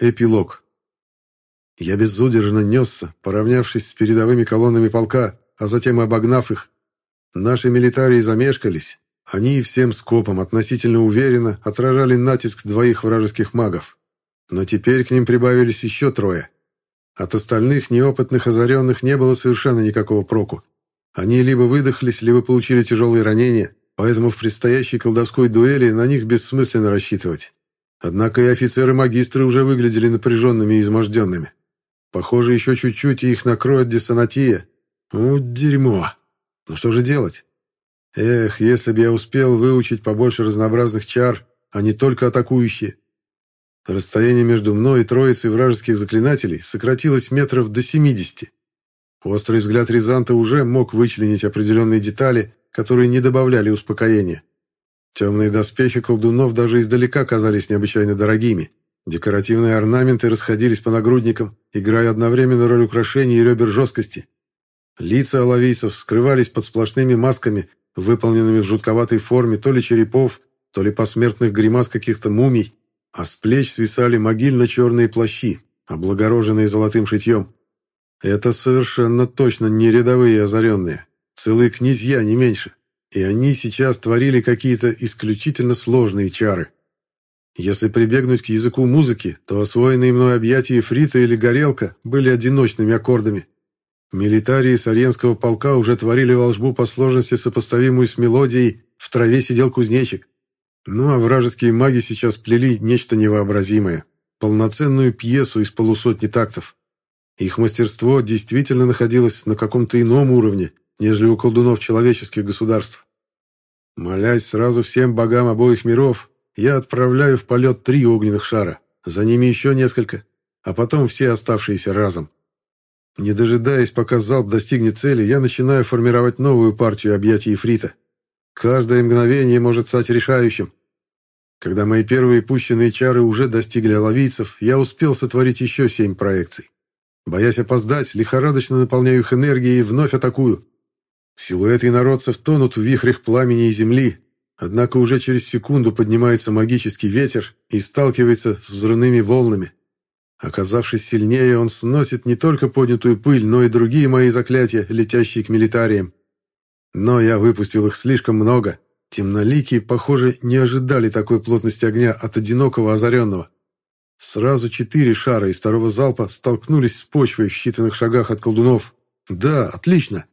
Эпилог. Я безудержно несся, поравнявшись с передовыми колоннами полка, а затем обогнав их. Наши милитарии замешкались. Они всем скопом относительно уверенно отражали натиск двоих вражеских магов. Но теперь к ним прибавились еще трое. От остальных неопытных озаренных не было совершенно никакого проку. Они либо выдохлись, либо получили тяжелые ранения, поэтому в предстоящей колдовской дуэли на них бессмысленно рассчитывать. Однако и офицеры-магистры уже выглядели напряженными и изможденными. Похоже, еще чуть-чуть, и их накроет диссонатия. Ну, дерьмо. Ну что же делать? Эх, если бы я успел выучить побольше разнообразных чар, а не только атакующие. Расстояние между мной и троицей вражеских заклинателей сократилось метров до 70. Острый взгляд Рязанта уже мог вычленить определенные детали, которые не добавляли успокоения. Темные доспехи колдунов даже издалека казались необычайно дорогими. Декоративные орнаменты расходились по нагрудникам, играя одновременно роль украшений и ребер жесткости. Лица оловийцев скрывались под сплошными масками, выполненными в жутковатой форме то ли черепов, то ли посмертных гримас каких-то мумий а с плеч свисали могильно-черные плащи, облагороженные золотым шитьем. Это совершенно точно не рядовые озаренные, целые князья, не меньше, и они сейчас творили какие-то исключительно сложные чары. Если прибегнуть к языку музыки, то освоенные мной объятия Фрита или Горелка были одиночными аккордами. Милитарии Сарьенского полка уже творили волшбу по сложности, сопоставимую с мелодией «В траве сидел кузнечик». Ну а вражеские маги сейчас плели нечто невообразимое. Полноценную пьесу из полусотни тактов. Их мастерство действительно находилось на каком-то ином уровне, нежели у колдунов человеческих государств. Молясь сразу всем богам обоих миров, я отправляю в полет три огненных шара, за ними еще несколько, а потом все оставшиеся разом. Не дожидаясь, пока залп достигнет цели, я начинаю формировать новую партию объятий Ифрита. Каждое мгновение может стать решающим. Когда мои первые пущенные чары уже достигли оловийцев, я успел сотворить еще семь проекций. Боясь опоздать, лихорадочно наполняю их энергией и вновь атакую. Силуэты инородцев тонут в вихрях пламени и земли, однако уже через секунду поднимается магический ветер и сталкивается с взрывными волнами. Оказавшись сильнее, он сносит не только поднятую пыль, но и другие мои заклятия, летящие к милитариям. Но я выпустил их слишком много, Темноликие, похоже, не ожидали такой плотности огня от одинокого озаренного. Сразу четыре шара из второго залпа столкнулись с почвой в считанных шагах от колдунов. Да, отлично.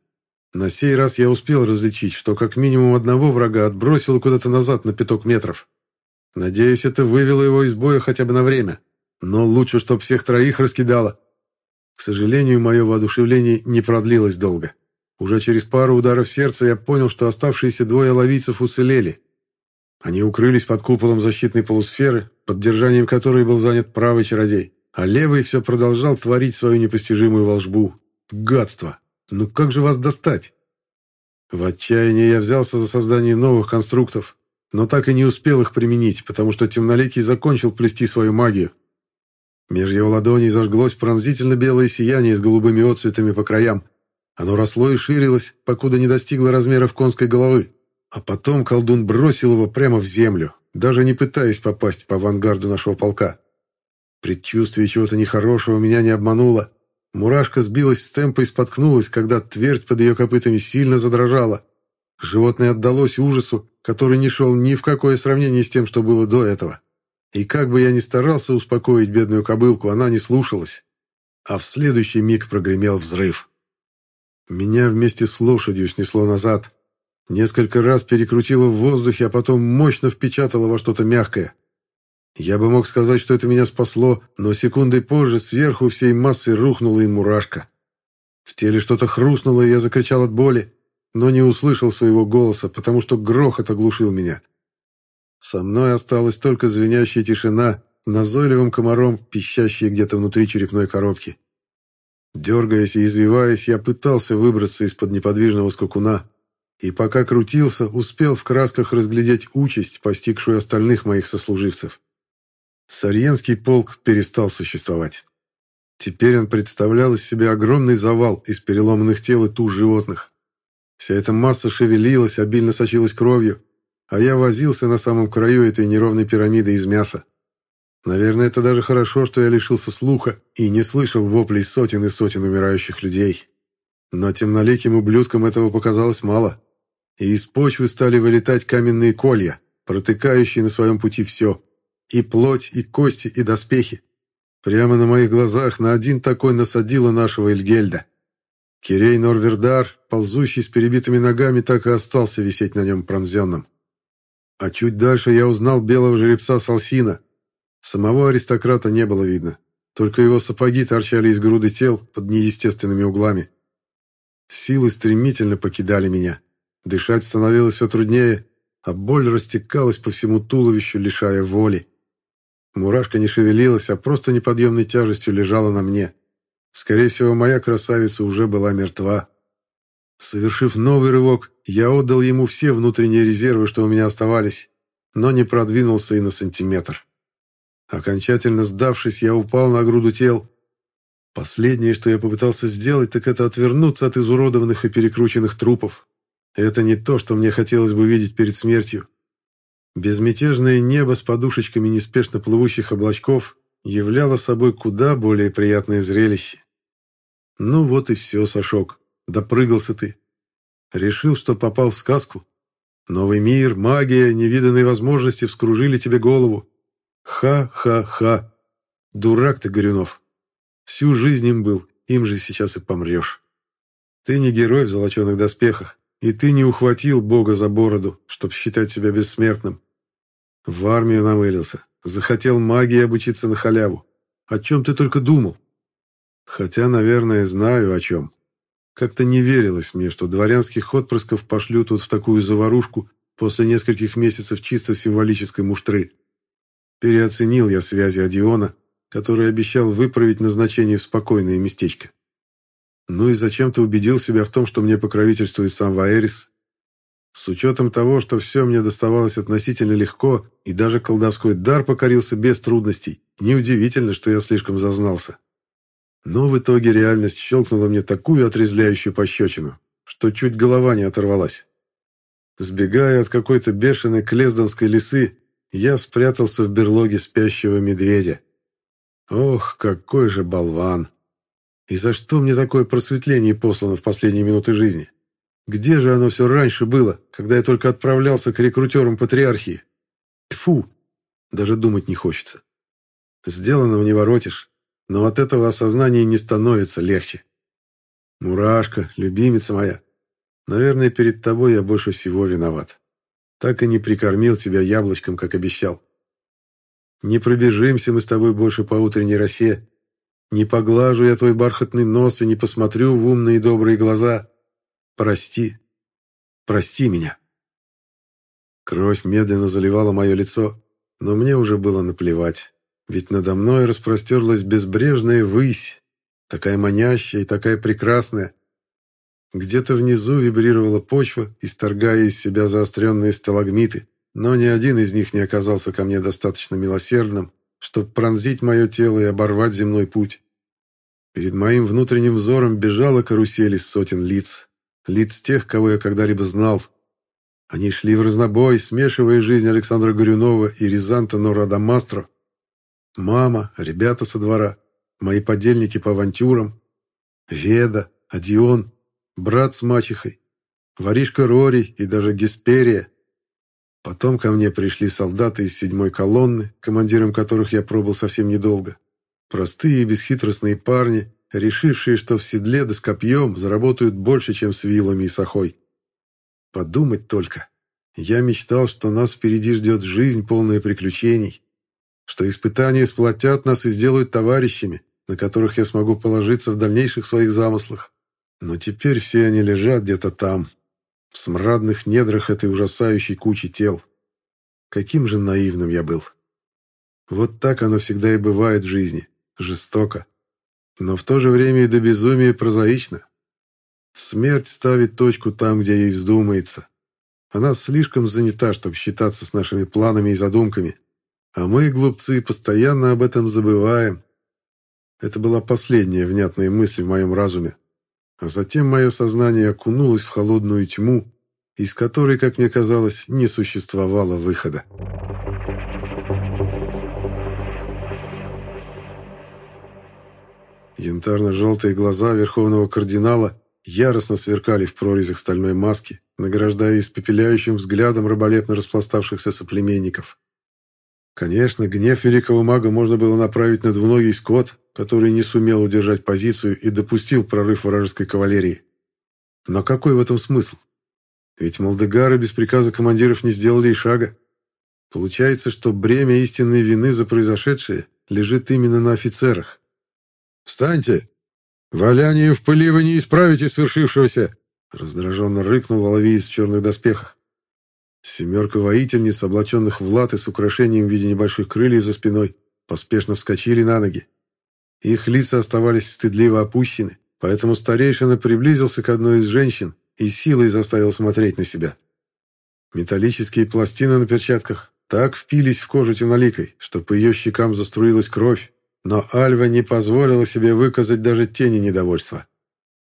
На сей раз я успел различить, что как минимум одного врага отбросило куда-то назад на пяток метров. Надеюсь, это вывело его из боя хотя бы на время. Но лучше, чтоб всех троих раскидало. К сожалению, мое воодушевление не продлилось долго. Уже через пару ударов сердца я понял, что оставшиеся двое ловицев уцелели. Они укрылись под куполом защитной полусферы, поддержанием которой был занят правый чародей, а левый все продолжал творить свою непостижимую волшбу. Гадство! Ну как же вас достать? В отчаянии я взялся за создание новых конструктов, но так и не успел их применить, потому что темноликий закончил плести свою магию. Меж его ладоней зажглось пронзительно белое сияние с голубыми отцветами по краям, оно росло и ширилось, покуда не достигло размеров конской головы. А потом колдун бросил его прямо в землю, даже не пытаясь попасть по авангарду нашего полка. Предчувствие чего-то нехорошего меня не обмануло. Мурашка сбилась с темпа и споткнулась, когда твердь под ее копытами сильно задрожала. Животное отдалось ужасу, который не шел ни в какое сравнение с тем, что было до этого. И как бы я ни старался успокоить бедную кобылку, она не слушалась. А в следующий миг прогремел взрыв. Меня вместе с лошадью снесло назад. Несколько раз перекрутило в воздухе, а потом мощно впечатало во что-то мягкое. Я бы мог сказать, что это меня спасло, но секундой позже сверху всей массой рухнула и мурашка. В теле что-то хрустнуло, и я закричал от боли, но не услышал своего голоса, потому что грохот оглушил меня. Со мной осталась только звенящая тишина, назойливым комаром, пищащая где-то внутри черепной коробки. Дергаясь и извиваясь, я пытался выбраться из-под неподвижного скакуна, и пока крутился, успел в красках разглядеть участь, постигшую остальных моих сослуживцев. Сарьенский полк перестал существовать. Теперь он представлял из себя огромный завал из переломанных тел и туш животных. Вся эта масса шевелилась, обильно сочилась кровью, а я возился на самом краю этой неровной пирамиды из мяса. Наверное, это даже хорошо, что я лишился слуха и не слышал воплей сотен и сотен умирающих людей. Но темноликим ублюдкам этого показалось мало. И из почвы стали вылетать каменные колья, протыкающие на своем пути все. И плоть, и кости, и доспехи. Прямо на моих глазах на один такой насадила нашего Эльгельда. Кирей Норвердар, ползущий с перебитыми ногами, так и остался висеть на нем пронзенным. А чуть дальше я узнал белого жеребца Салсина. Самого аристократа не было видно. Только его сапоги торчали из груды тел под неестественными углами. Силы стремительно покидали меня. Дышать становилось все труднее, а боль растекалась по всему туловищу, лишая воли. Мурашка не шевелилась, а просто неподъемной тяжестью лежала на мне. Скорее всего, моя красавица уже была мертва. Совершив новый рывок, я отдал ему все внутренние резервы, что у меня оставались, но не продвинулся и на сантиметр. Окончательно сдавшись, я упал на груду тел. Последнее, что я попытался сделать, так это отвернуться от изуродованных и перекрученных трупов. Это не то, что мне хотелось бы видеть перед смертью. Безмятежное небо с подушечками неспешно плывущих облачков являло собой куда более приятное зрелище. Ну вот и все, Сашок. Допрыгался ты. Решил, что попал в сказку. Новый мир, магия, невиданные возможности вскружили тебе голову. Ха-ха-ха. Дурак ты, Горюнов. Всю жизнь им был, им же сейчас и помрешь. Ты не герой в золоченых доспехах, и ты не ухватил Бога за бороду, чтоб считать себя бессмертным. В армию намылился, захотел магии обучиться на халяву. О чем ты только думал? Хотя, наверное, знаю о чем. Как-то не верилось мне, что дворянских отпрысков пошлют вот в такую заварушку после нескольких месяцев чисто символической муштры. Переоценил я связи Одиона, который обещал выправить назначение в спокойное местечко. Ну и зачем ты убедил себя в том, что мне покровительствует сам Ваэрис? С учетом того, что все мне доставалось относительно легко, и даже колдовской дар покорился без трудностей, неудивительно, что я слишком зазнался. Но в итоге реальность щелкнула мне такую отрезвляющую пощечину, что чуть голова не оторвалась. Сбегая от какой-то бешеной клездонской лисы, я спрятался в берлоге спящего медведя. Ох, какой же болван! И за что мне такое просветление послано в последние минуты жизни? Где же оно все раньше было, когда я только отправлялся к рекрутерам патриархии? Тфу, даже думать не хочется. Сделанного не воротишь, но от этого осознания не становится легче. Мурашка, любимица моя, наверное, перед тобой я больше всего виноват. Так и не прикормил тебя яблочком, как обещал. Не пробежимся мы с тобой больше по утренней росе. Не поглажу я твой бархатный нос и не посмотрю в умные добрые глаза. Прости. Прости меня. Кровь медленно заливала мое лицо, но мне уже было наплевать. Ведь надо мной распростерлась безбрежная высь, такая манящая и такая прекрасная. Где-то внизу вибрировала почва, исторгая из себя заостренные сталагмиты, но ни один из них не оказался ко мне достаточно милосердным, чтобы пронзить мое тело и оборвать земной путь. Перед моим внутренним взором бежала карусель из сотен лиц, лиц тех, кого я когда-либо знал. Они шли в разнобой, смешивая жизнь Александра Горюнова и Рязанта Норадамастро, Мама, ребята со двора, мои подельники по авантюрам, Веда, Адион, брат с мачехой, воришка Рори и даже Гесперия. Потом ко мне пришли солдаты из седьмой колонны, командиром которых я пробыл совсем недолго. Простые и бесхитростные парни, решившие, что в седле да с копьем заработают больше, чем с вилами и сахой. Подумать только. Я мечтал, что нас впереди ждет жизнь, полная приключений что испытания сплотят нас и сделают товарищами, на которых я смогу положиться в дальнейших своих замыслах. Но теперь все они лежат где-то там, в смрадных недрах этой ужасающей кучи тел. Каким же наивным я был. Вот так оно всегда и бывает в жизни, жестоко. Но в то же время и до безумия прозаично. Смерть ставит точку там, где ей вздумается. Она слишком занята, чтобы считаться с нашими планами и задумками. А мы, глупцы, постоянно об этом забываем. Это была последняя внятная мысль в моем разуме. А затем мое сознание окунулось в холодную тьму, из которой, как мне казалось, не существовало выхода. Янтарно-желтые глаза верховного кардинала яростно сверкали в прорезях стальной маски, награждая испепеляющим взглядом раболепно распластавшихся соплеменников. Конечно, гнев великого мага можно было направить на двуногий скот, который не сумел удержать позицию и допустил прорыв вражеской кавалерии. Но какой в этом смысл? Ведь молдегары без приказа командиров не сделали и шага. Получается, что бремя истинной вины за произошедшее лежит именно на офицерах. «Встаньте! Валянием в пыли вы не исправите свершившегося!» Раздраженно рыкнул Алавиец в черных доспехах. Семерка воительниц, облаченных в латы с украшением в виде небольших крыльев за спиной, поспешно вскочили на ноги. Их лица оставались стыдливо опущены, поэтому старейшина приблизился к одной из женщин и силой заставил смотреть на себя. Металлические пластины на перчатках так впились в кожу темноликой, что по ее щекам заструилась кровь, но Альва не позволила себе выказать даже тени недовольства.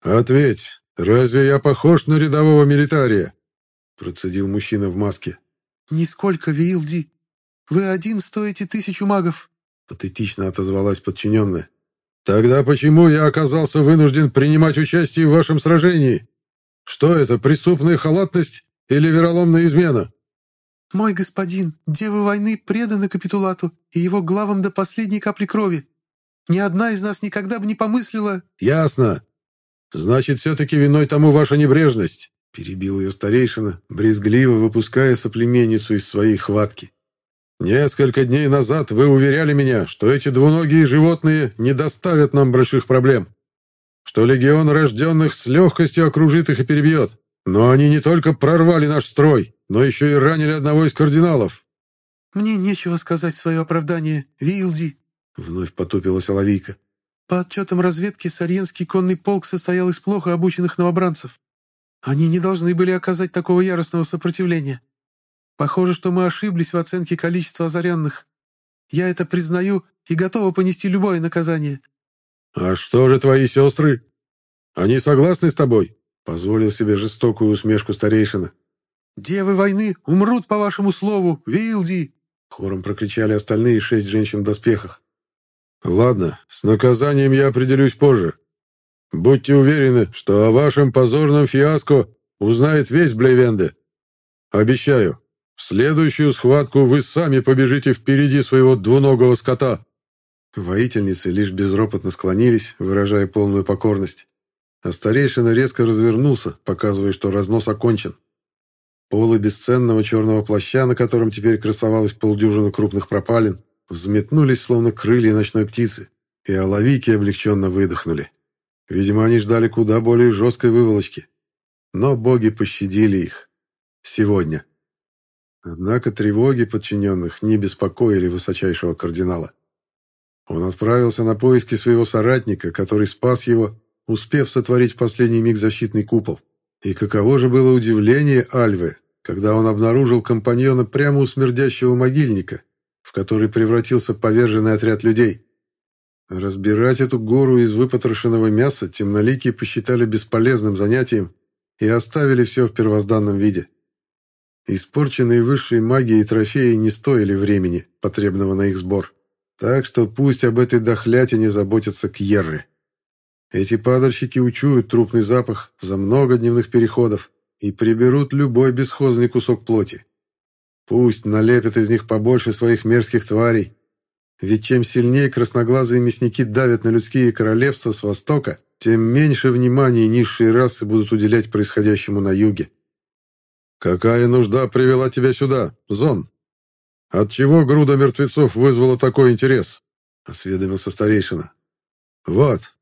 «Ответь, разве я похож на рядового милитария?» процедил мужчина в маске. «Нисколько, Вилди. Вы один стоите тысячу магов», патетично отозвалась подчиненная. «Тогда почему я оказался вынужден принимать участие в вашем сражении? Что это, преступная халатность или вероломная измена?» «Мой господин, девы войны преданы капитулату и его главам до последней капли крови. Ни одна из нас никогда бы не помыслила...» «Ясно. Значит, все-таки виной тому ваша небрежность. Перебил ее старейшина, брезгливо выпуская соплеменницу из своей хватки. «Несколько дней назад вы уверяли меня, что эти двуногие животные не доставят нам больших проблем, что легион рожденных с легкостью окружит их и перебьет. Но они не только прорвали наш строй, но еще и ранили одного из кардиналов». «Мне нечего сказать свое оправдание, Вилди», — вновь потупилась Оловийка. «По отчетам разведки, Сарьенский конный полк состоял из плохо обученных новобранцев. Они не должны были оказать такого яростного сопротивления. Похоже, что мы ошиблись в оценке количества озаренных. Я это признаю и готова понести любое наказание». «А что же твои сестры? Они согласны с тобой?» — позволил себе жестокую усмешку старейшина. «Девы войны умрут по вашему слову, Вилди!» — хором прокричали остальные шесть женщин в доспехах. «Ладно, с наказанием я определюсь позже. Будьте уверены, что о вашем позорном фиаско узнает весь Блейвенде. Обещаю, в следующую схватку вы сами побежите впереди своего двуногого скота». Воительницы лишь безропотно склонились, выражая полную покорность. А старейшина резко развернулся, показывая, что разнос окончен. Полы бесценного черного плаща, на котором теперь красовалась полдюжина крупных пропалин, взметнулись, словно крылья ночной птицы, и оловики облегченно выдохнули. Видимо, они ждали куда более жесткой выволочки. Но боги пощадили их. Сегодня. Однако тревоги подчиненных не беспокоили высочайшего кардинала. Он отправился на поиски своего соратника, который спас его, успев сотворить в последний миг защитный купол. И каково же было удивление Альвы, когда он обнаружил компаньона прямо у смердящего могильника, в который превратился поверженный отряд людей. Разбирать эту гору из выпотрошенного мяса темноликие посчитали бесполезным занятием и оставили все в первозданном виде. Испорченные высшей магией трофеи не стоили времени, потребного на их сбор. Так что пусть об этой дохлятине заботятся кьерры. Эти падальщики учуют трупный запах за много дневных переходов и приберут любой бесхозный кусок плоти. Пусть налепят из них побольше своих мерзких тварей, ведь чем сильнее красноглазые мясники давят на людские королевства с востока, тем меньше внимания низшие расы будут уделять происходящему на юге. «Какая нужда привела тебя сюда, Зон? Отчего груда мертвецов вызвала такой интерес?» — осведомился старейшина. «Вот,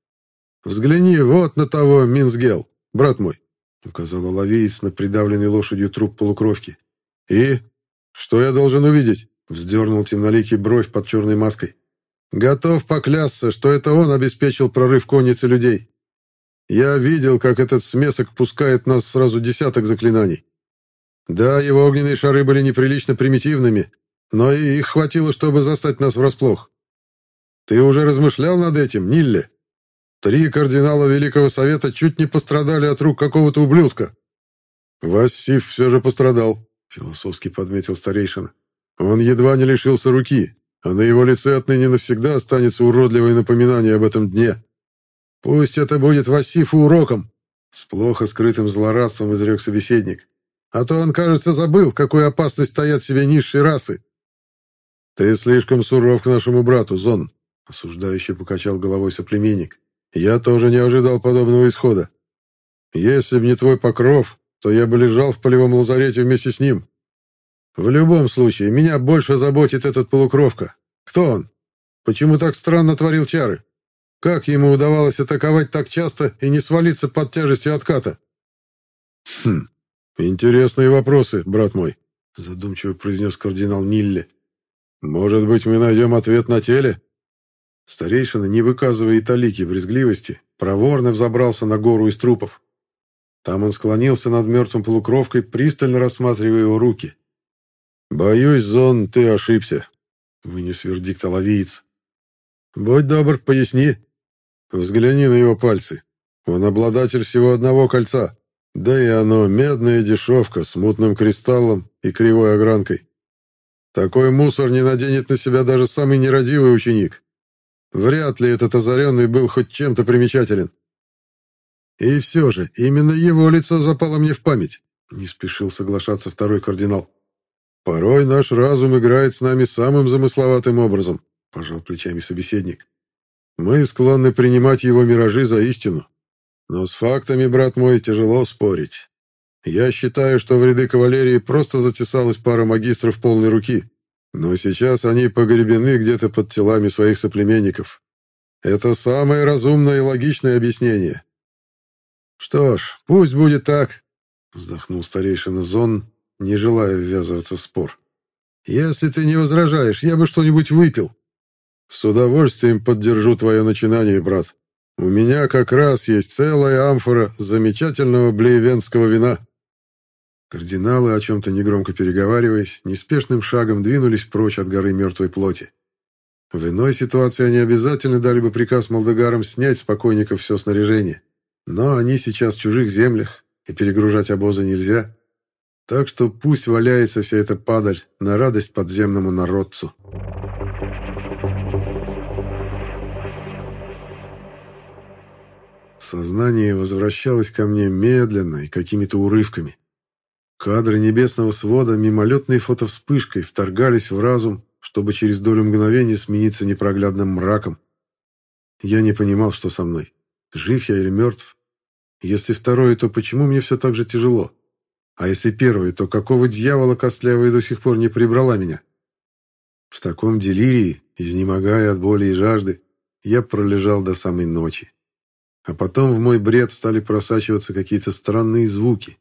взгляни вот на того Минсгел, брат мой», — указал ловеец на придавленный лошадью труп полукровки. «И? Что я должен увидеть?» Вздернул темноликий бровь под черной маской. Готов поклясться, что это он обеспечил прорыв конницы людей. Я видел, как этот смесок пускает нас сразу десяток заклинаний. Да, его огненные шары были неприлично примитивными, но и их хватило, чтобы застать нас врасплох. Ты уже размышлял над этим, Нилле? Три кардинала Великого Совета чуть не пострадали от рук какого-то ублюдка. Вассив все же пострадал, философски подметил старейшина. Он едва не лишился руки, а на его лице отныне навсегда останется уродливое напоминание об этом дне. Пусть это будет Васифу уроком!» С плохо скрытым злорадством изрек собеседник. «А то он, кажется, забыл, какую опасность стоят себе низшие расы». «Ты слишком суров к нашему брату, Зон», — осуждающе покачал головой соплеменник. «Я тоже не ожидал подобного исхода. Если б не твой покров, то я бы лежал в полевом лазарете вместе с ним. В любом случае, меня больше заботит этот полукровка. Кто он? Почему так странно творил чары? Как ему удавалось атаковать так часто и не свалиться под тяжестью отката? Хм, интересные вопросы, брат мой, задумчиво произнес кардинал Нилли. Может быть, мы найдем ответ на теле? Старейшина, не выказывая и талики брезгливости, проворно взобрался на гору из трупов. Там он склонился над мертвым полукровкой, пристально рассматривая его руки. «Боюсь, Зон, ты ошибся», — вынес вердикт оловиец. «Будь добр, поясни. Взгляни на его пальцы. Он обладатель всего одного кольца. Да и оно медная дешевка с мутным кристаллом и кривой огранкой. Такой мусор не наденет на себя даже самый нерадивый ученик. Вряд ли этот озаренный был хоть чем-то примечателен. И все же, именно его лицо запало мне в память, не спешил соглашаться второй кардинал. Порой наш разум играет с нами самым замысловатым образом, пожал плечами собеседник. Мы склонны принимать его миражи за истину. Но с фактами, брат мой, тяжело спорить. Я считаю, что в ряды кавалерии просто затесалась пара магистров полной руки, но сейчас они погребены где-то под телами своих соплеменников. Это самое разумное и логичное объяснение. Что ж, пусть будет так, вздохнул старейшина Зон, не желая ввязываться в спор. Если ты не возражаешь, я бы что-нибудь выпил. С удовольствием поддержу твое начинание, брат. У меня как раз есть целая амфора замечательного блейвенского вина. Кардиналы, о чем-то негромко переговариваясь, неспешным шагом двинулись прочь от горы мертвой плоти. В иной ситуации они обязательно дали бы приказ молдогарам снять с покойников все снаряжение. Но они сейчас в чужих землях, и перегружать обозы нельзя. Так что пусть валяется вся эта падаль на радость подземному народцу. Сознание возвращалось ко мне медленно и какими-то урывками. Кадры небесного свода мимолетной фотовспышкой вторгались в разум, чтобы через долю мгновения смениться непроглядным мраком. Я не понимал, что со мной. Жив я или мертв? Если второе, то почему мне все так же тяжело? А если первое, то какого дьявола костлявая до сих пор не прибрала меня? В таком делирии, изнемогая от боли и жажды, я пролежал до самой ночи. А потом в мой бред стали просачиваться какие-то странные звуки.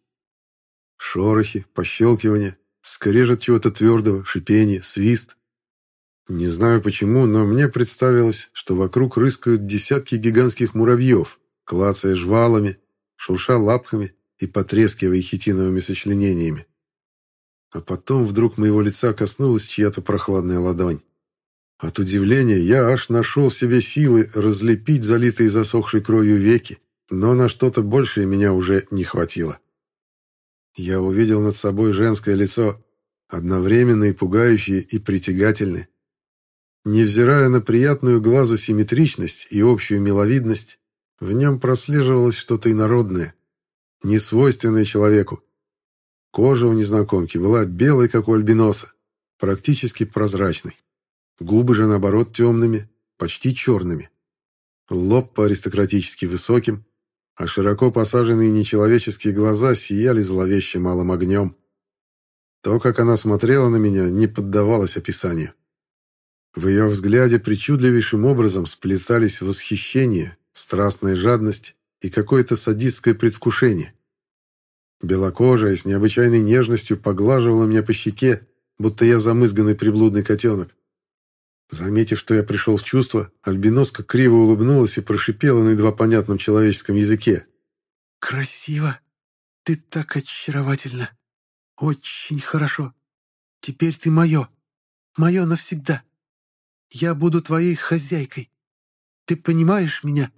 Шорохи, пощелкивания, скрежет чего-то твердого, шипение, свист. Не знаю почему, но мне представилось, что вокруг рыскают десятки гигантских муравьев, клацая жвалами, шурша лапками и потрескивая хитиновыми сочленениями. А потом вдруг моего лица коснулась чья-то прохладная ладонь. От удивления я аж нашел себе силы разлепить залитые засохшей кровью веки, но на что-то большее меня уже не хватило. Я увидел над собой женское лицо, одновременно и пугающее, и притягательное. Невзирая на приятную глазу симметричность и общую миловидность, в нем прослеживалось что-то инородное, несвойственное человеку. Кожа у незнакомки была белой, как у альбиноса, практически прозрачной. Губы же, наоборот, темными, почти черными. Лоб по-аристократически высоким, а широко посаженные нечеловеческие глаза сияли зловеще малым огнем. То, как она смотрела на меня, не поддавалось описанию. В ее взгляде причудливейшим образом сплетались восхищение, страстная жадность и какое-то садистское предвкушение. Белокожая с необычайной нежностью поглаживала меня по щеке, будто я замызганный приблудный котенок. Заметив, что я пришел в чувство, альбиноска криво улыбнулась и прошипела на едва понятном человеческом языке. «Красиво! Ты так очаровательна! Очень хорошо! Теперь ты мое! Мое навсегда! Я буду твоей хозяйкой! Ты понимаешь меня?»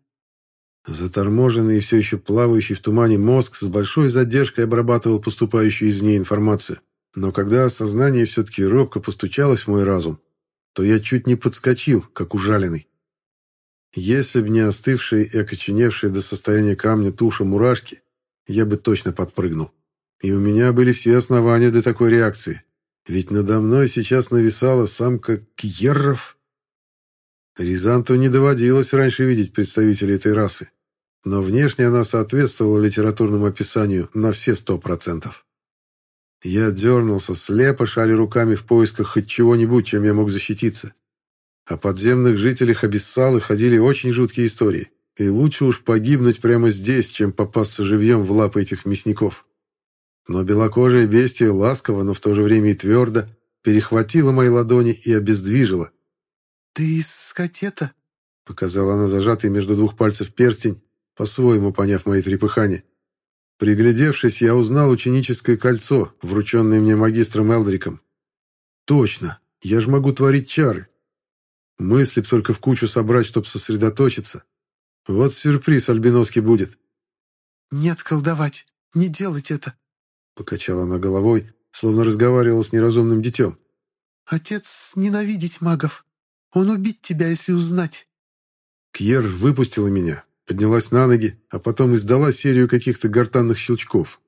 Заторможенный и все еще плавающий в тумане мозг с большой задержкой обрабатывал поступающую извне информацию. Но когда осознание все-таки робко постучалось в мой разум, то я чуть не подскочил, как ужаленный. Если б не остывшие и окоченевшие до состояния камня туша мурашки, я бы точно подпрыгнул. И у меня были все основания для такой реакции. Ведь надо мной сейчас нависала самка Кьерров. Рязанту не доводилось раньше видеть представителей этой расы, но внешне она соответствовала литературному описанию на все сто процентов. Я дернулся, слепо шали руками в поисках хоть чего-нибудь, чем я мог защититься. О подземных жителях Абиссалы ходили очень жуткие истории, и лучше уж погибнуть прямо здесь, чем попасться живьем в лапы этих мясников. Но белокожая бестия ласково, но в то же время и твердо перехватила мои ладони и обездвижила. «Ты из скотета?» — показала она зажатый между двух пальцев перстень, по-своему поняв мои трепыхания. Приглядевшись, я узнал ученическое кольцо, врученное мне магистром Элдриком. «Точно! Я же могу творить чары!» Мысли б только в кучу собрать, чтобы сосредоточиться. Вот сюрприз альбиноский будет. «Нет, колдовать. Не делать это!» Покачала она головой, словно разговаривала с неразумным детем. «Отец ненавидеть магов. Он убить тебя, если узнать». Кьер выпустила меня, поднялась на ноги, а потом издала серию каких-то гортанных щелчков.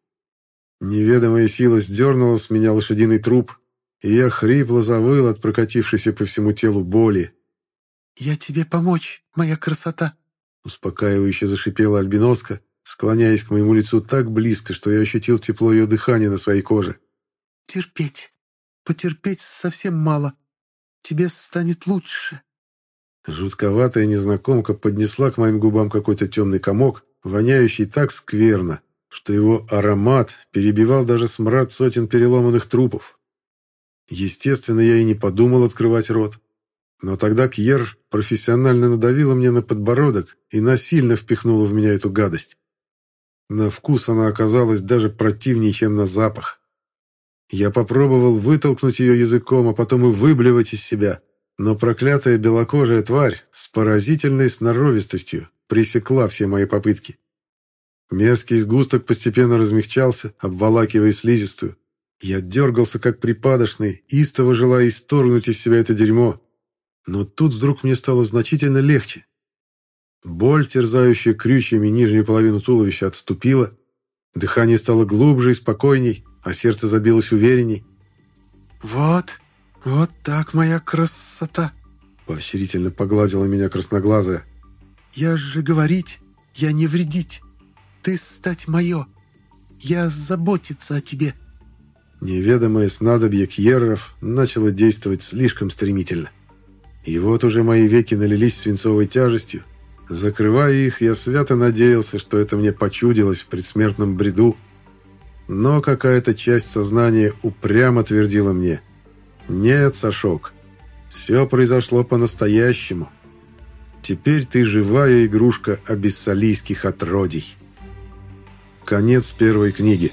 Неведомая сила сдернула с меня лошадиный труп, и я хрипло завыл от прокатившейся по всему телу боли. «Я тебе помочь, моя красота!» Успокаивающе зашипела альбиноска, склоняясь к моему лицу так близко, что я ощутил тепло ее дыхания на своей коже. «Терпеть. Потерпеть совсем мало. Тебе станет лучше». Жутковатая незнакомка поднесла к моим губам какой-то темный комок, воняющий так скверно, что его аромат перебивал даже смрад сотен переломанных трупов. Естественно, я и не подумал открывать рот. Но тогда Кьер профессионально надавила мне на подбородок и насильно впихнула в меня эту гадость. На вкус она оказалась даже противнее, чем на запах. Я попробовал вытолкнуть ее языком, а потом и выблевать из себя, но проклятая белокожая тварь с поразительной сноровистостью пресекла все мои попытки. Мерзкий сгусток постепенно размягчался, обволакивая слизистую. Я дергался, как припадочный, истово желая исторгнуть из себя это дерьмо, но тут вдруг мне стало значительно легче. Боль, терзающая крючьями нижнюю половину туловища, отступила. Дыхание стало глубже и спокойней, а сердце забилось уверенней. «Вот, вот так моя красота!» Поощрительно погладила меня красноглазая. «Я же говорить, я не вредить. Ты стать мое. Я заботиться о тебе». Неведомое снадобье Кьерров начало действовать слишком стремительно. И вот уже мои веки налились свинцовой тяжестью. Закрывая их, я свято надеялся, что это мне почудилось в предсмертном бреду. Но какая-то часть сознания упрямо твердила мне. «Нет, Сашок, все произошло по-настоящему. Теперь ты живая игрушка абиссалийских отродий». Конец первой книги.